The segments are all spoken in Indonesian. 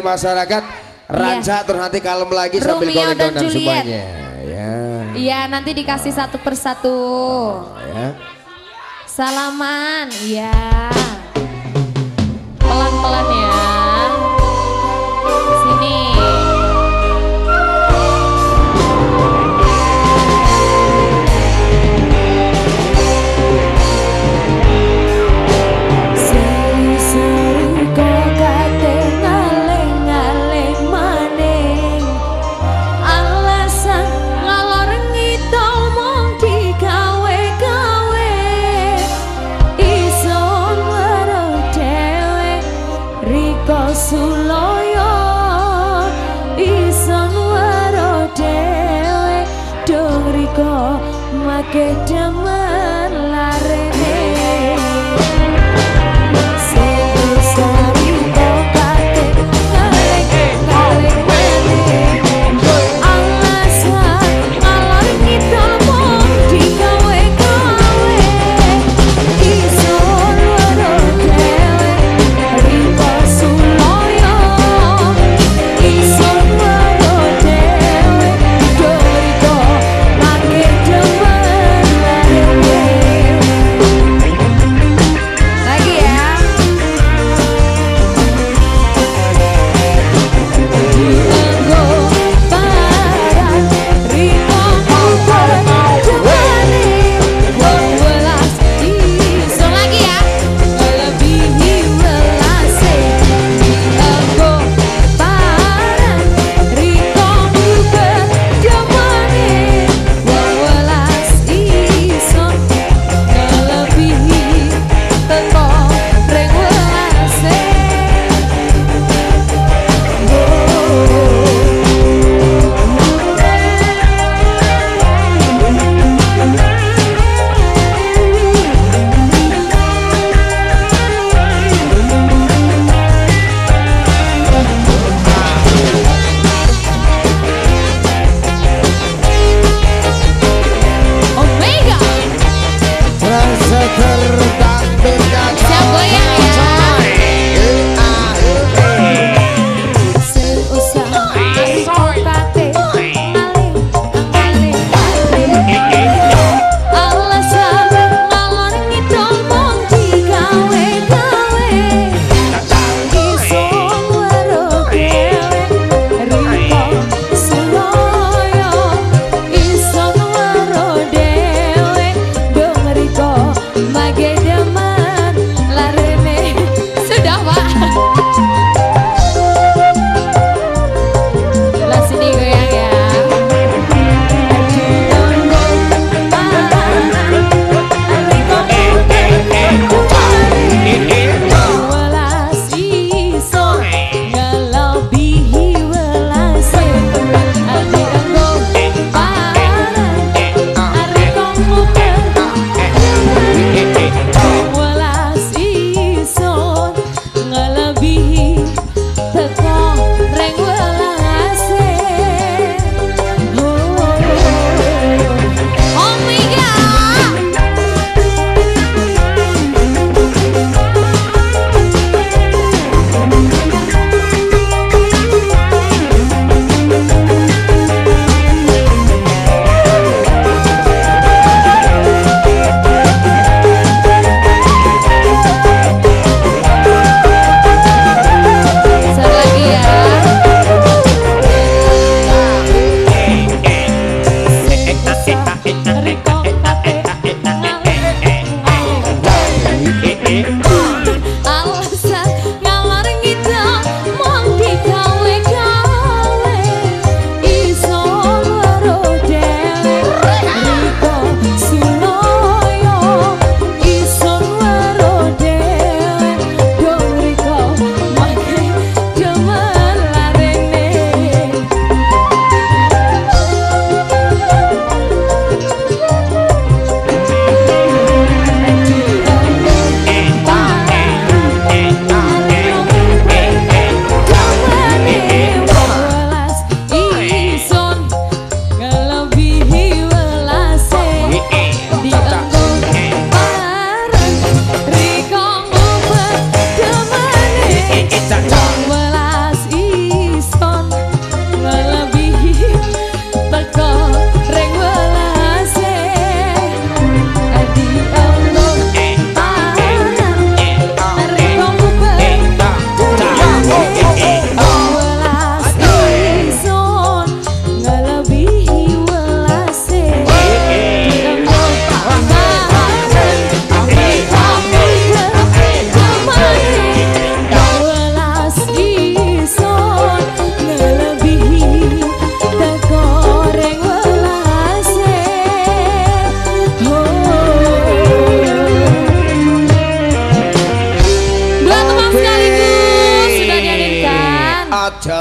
masyarakat rancak terus nanti kalem lagi sambil Romeo dan goling Juliet. semuanya ya Iya, nanti dikasih satu persatu. ya Salaman, iya. Pelan-pelan ya. kasuloyo iso nuwara dhewe. Dong riko make demen lan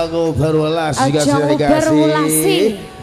ngubar welas Aja dikasih.